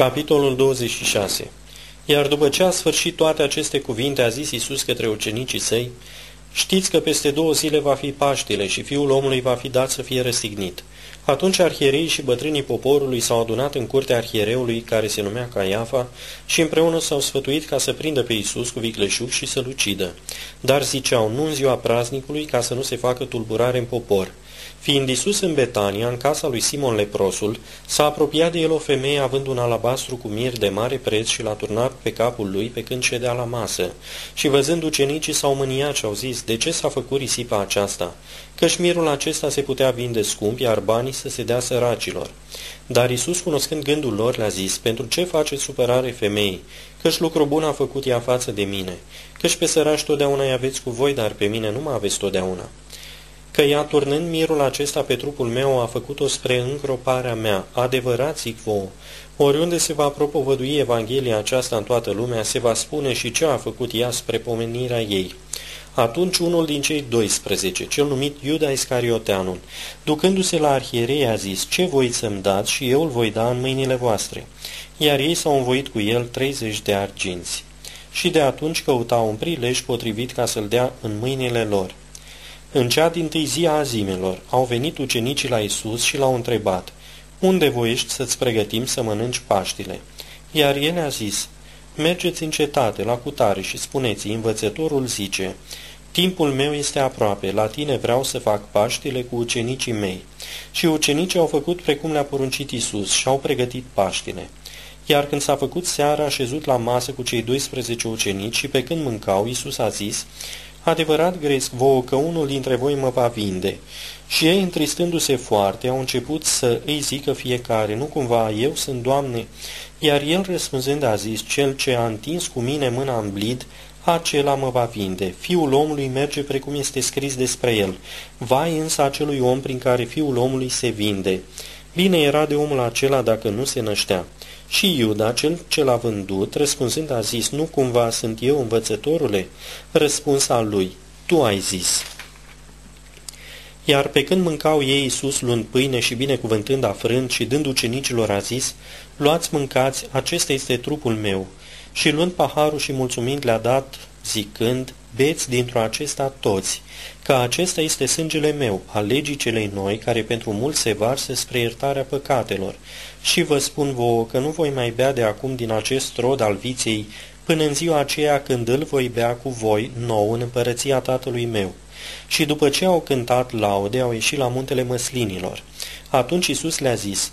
Capitolul 26 Iar după ce a sfârșit toate aceste cuvinte, a zis Iisus către ucenicii săi, Știți că peste două zile va fi Paștile și Fiul omului va fi dat să fie răstignit. Atunci arhierii și bătrânii poporului s-au adunat în curtea arhiereului, care se numea Caiafa, și împreună s-au sfătuit ca să prindă pe Iisus cu vicleșug și să-l ucidă. Dar ziceau, nu în ziua praznicului, ca să nu se facă tulburare în popor. Fiind Isus în Betania, în casa lui Simon leprosul, s-a apropiat de el o femeie având un alabastru cu mir de mare preț și l-a turnat pe capul lui pe când cedea la masă. Și văzând ucenicii s-au mâniat și au zis, de ce s-a făcut risipa aceasta? Căci mirul acesta se putea vinde scump, iar banii să se dea săracilor. Dar Isus, cunoscând gândul lor, le-a zis, pentru ce faceți supărare femeii? Căci lucru bun a făcut ea față de mine. Căci pe sărași totdeauna îi aveți cu voi, dar pe mine nu mă aveți totdeauna că ea turnând mirul acesta pe trupul meu a făcut-o spre încroparea mea. Adevărat zic vouă, oriunde se va propovădui Evanghelia aceasta în toată lumea, se va spune și ce a făcut ea spre pomenirea ei. Atunci unul din cei 12, cel numit Iuda Iscarioteanul, ducându-se la arhierei, a zis, ce voi să-mi dați și eu îl voi da în mâinile voastre. Iar ei s-au învoit cu el 30 de arginți. Și de atunci căutau un prilej potrivit ca să-l dea în mâinile lor. În cea din tâi zi a azimelor au venit ucenicii la Isus și l-au întrebat, Unde voiești să-ți pregătim să mănânci Paștile? Iar el a zis, Mergeți în cetate, la cutare și spuneți, învățătorul zice, Timpul meu este aproape, la tine vreau să fac Paștile cu ucenicii mei. Și ucenicii au făcut precum le-a poruncit Isus și au pregătit Paștile. Iar când s-a făcut seara, a șezut la masă cu cei 12 ucenici și pe când mâncau, Isus a zis, Adevărat gresc vouă că unul dintre voi mă va vinde. Și ei, întristându-se foarte, au început să îi zică fiecare, nu cumva eu sunt, Doamne? Iar el răspunzând a zis, cel ce a întins cu mine mâna în blid, acela mă va vinde. Fiul omului merge precum este scris despre el. Vai însă acelui om prin care fiul omului se vinde. Bine era de omul acela dacă nu se năștea. Și Iuda, cel ce l-a vândut, răspunzând a zis, nu cumva sunt eu învățătorule? Răspuns al lui, tu ai zis. Iar pe când mâncau ei Iisus luând pâine și binecuvântând afrând și dând ucenicilor a zis, luați mâncați, acesta este trupul meu. Și luând paharul și mulțumind le-a dat, zicând, beți dintr-o acesta toți, că acesta este sângele meu, al legii celei noi, care pentru mult se varsă spre iertarea păcatelor. Și vă spun vouă că nu voi mai bea de acum din acest rod al viței, până în ziua aceea când îl voi bea cu voi nou în împărăția tatălui meu. Și după ce au cântat laude, au ieșit la muntele măslinilor. Atunci Isus le-a zis,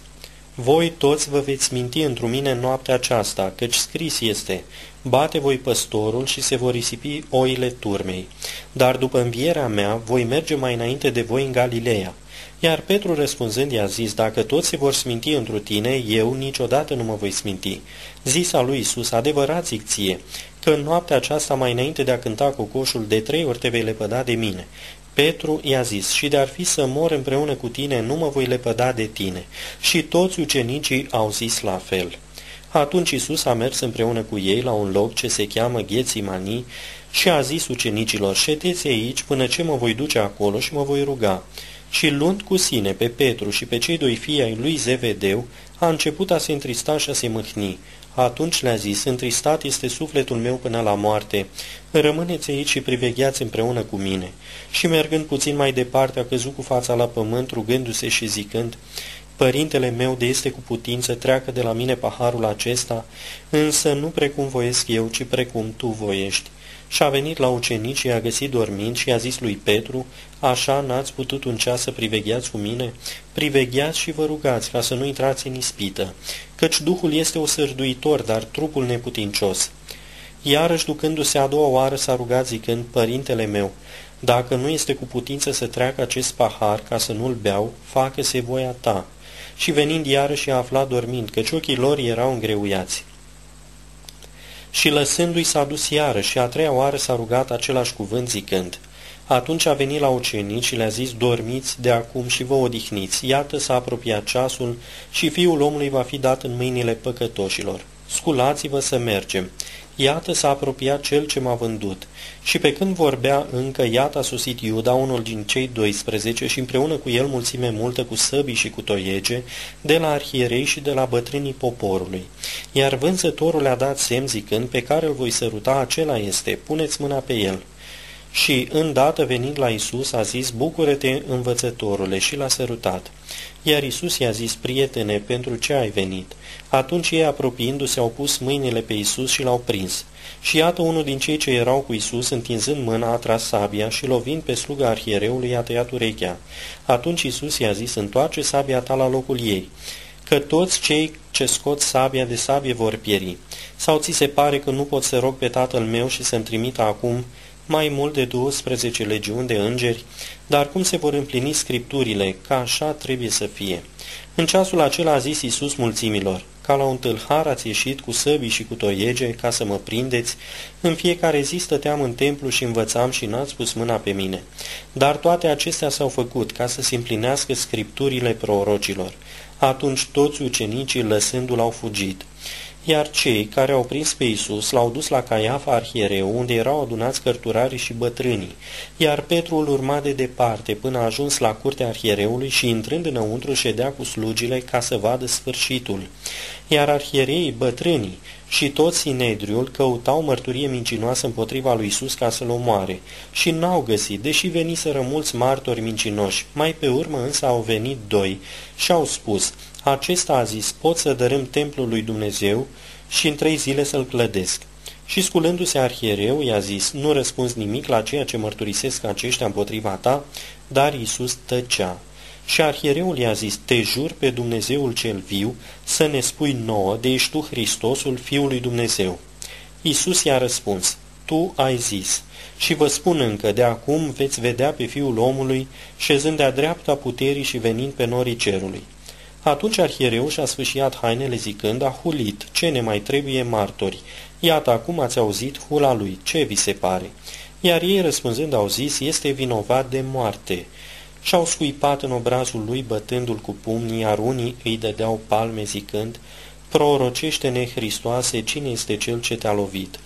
voi toți vă veți minti într mine noaptea aceasta, căci scris este, bate voi păstorul și se vor risipi oile turmei. Dar după învierea mea, voi merge mai înainte de voi în Galileea. Iar Petru răspunzând i-a zis, dacă toți se vor sminti întru tine, eu niciodată nu mă voi sminti. Zisa lui Isus, adevărat zic ție, că în noaptea aceasta mai înainte de a cânta cocoșul, de trei ori te vei lepăda de mine. Petru i-a zis, și de-ar fi să mor împreună cu tine, nu mă voi lepăda de tine. Și toți ucenicii au zis la fel. Atunci Isus a mers împreună cu ei la un loc ce se cheamă Ghețimanii și a zis ucenicilor, ședeți aici până ce mă voi duce acolo și mă voi ruga. Și luând cu sine pe Petru și pe cei doi fii ai lui Zevedeu, a început a se întrista și a se mâhni. Atunci le-a zis, întristat este sufletul meu până la moarte, rămâneți aici și privegheați împreună cu mine. Și mergând puțin mai departe, a căzut cu fața la pământ, rugându-se și zicând, Părintele meu de este cu putință, treacă de la mine paharul acesta, însă nu precum voiesc eu, ci precum tu voiești. Și a venit la ucenici și a găsit dormind și a zis lui Petru, Așa n-ați putut un ceas să privegheați cu mine? Privegheați și vă rugați ca să nu intrați în ispită, căci Duhul este o sărduitor, dar trupul neputincios. Iarăși, ducându-se a doua oară, s-a rugat zicând, Părintele meu, dacă nu este cu putință să treacă acest pahar ca să nu-l beau, facă-se voia ta. Și venind iarăși a aflat dormind, căci ochii lor erau îngreuiați. Și lăsându-i s-a dus iarăși și a treia oară s-a rugat același cuvânt zicând, atunci a venit la ucenici și le-a zis, dormiți de acum și vă odihniți, iată s-a apropiat ceasul și fiul omului va fi dat în mâinile păcătoșilor. Sculați-vă să mergem. Iată s-a apropiat cel ce m-a vândut. Și pe când vorbea încă, iată a sosit Iuda, unul din cei 12, și împreună cu el mulțime multă cu săbii și cu toiege, de la arhierei și de la bătrânii poporului. Iar vânzătorul le-a dat semn zicând, pe care îl voi săruta, acela este, puneți mâna pe el. Și, îndată venind la Isus, a zis, bucură-te, învățătorule, și l-a sărutat. Iar Isus i-a zis, prietene, pentru ce ai venit? Atunci ei, apropiindu-se, au pus mâinile pe Isus și l-au prins. Și iată unul din cei ce erau cu Isus, întinzând mâna, a tras sabia și lovind pe sluga arhiereului, i-a tăiat urechea. Atunci Isus i-a zis, întoarce sabia ta la locul ei, că toți cei ce scot sabia de sabie vor pieri. Sau ți se pare că nu pot să rog pe tatăl meu și să-mi trimită acum mai mult de 12 legiuni de îngeri, dar cum se vor împlini scripturile, că așa trebuie să fie. În ceasul acela a zis Iisus mulțimilor, ca la un tâlhar ați ieșit cu săbii și cu toiege ca să mă prindeți, în fiecare zi stăteam în templu și învățam și n-ați pus mâna pe mine. Dar toate acestea s-au făcut ca să se împlinească scripturile prorocilor. Atunci toți ucenicii lăsându-l au fugit iar cei care au prins pe Isus l-au dus la Caiafa arhiereu, unde erau adunați cărturarii și bătrânii, iar Petru îl urma de departe până a ajuns la curtea arhiereului și intrând înăuntru ședea cu slugile ca să vadă sfârșitul. Iar arhiereii, bătrânii și toți Sinedriul căutau mărturie mincinoasă împotriva lui Isus ca să-l omoare și n-au găsit, deși veniseră mulți martori mincinoși. Mai pe urmă însă au venit doi și au spus, acesta a zis, pot să dărâm templul lui Dumnezeu și în trei zile să-l clădesc. Și sculându-se arhiereu, i-a zis, nu răspunzi nimic la ceea ce mărturisesc aceștia împotriva ta, dar Iisus tăcea. Și arhiereul i-a zis, te jur pe Dumnezeul cel viu să ne spui nouă de ești tu Hristosul, Fiul lui Dumnezeu. Iisus i-a răspuns, tu ai zis, și vă spun încă, de acum veți vedea pe Fiul omului șezând de-a dreapta puterii și venind pe norii cerului. Atunci arhiereu și-a sfâșiat hainele zicând, a hulit, ce ne mai trebuie martori? Iată, acum ați auzit hula lui, ce vi se pare? Iar ei răspunzând au zis, este vinovat de moarte. Și-au scuipat în obrazul lui bătându-l cu pumnii, iar unii îi dădeau palme zicând, prorocește-ne, Hristoase, cine este cel ce te-a lovit?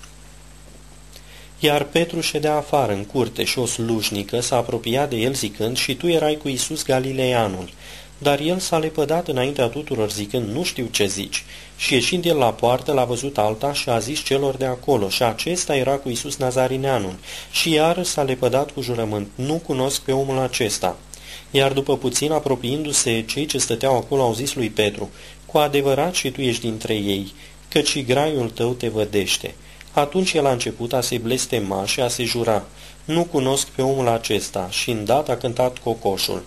Iar Petru ședea afară în curte și o slujnică s-a apropiat de el zicând, și tu erai cu Isus Galileanul. Dar el s-a lepădat înaintea tuturor zicând, nu știu ce zici. Și ieșind el la poartă, l-a văzut alta și a zis celor de acolo, și acesta era cu Isus Nazarineanul. Și iar s-a lepădat cu jurământ, nu cunosc pe omul acesta. Iar după puțin, apropiindu-se, cei ce stăteau acolo au zis lui Petru, cu adevărat și tu ești dintre ei, căci și graiul tău te vădește. Atunci el a început a se blestema și a se jura, nu cunosc pe omul acesta, și îndată a cântat cocoșul.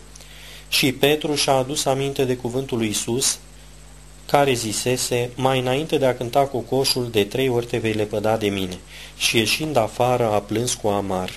Și Petru și-a adus aminte de cuvântul lui Isus, care zisese, mai înainte de a cânta cocoșul, de trei ori te vei lepăda de mine. Și ieșind afară a plâns cu amar.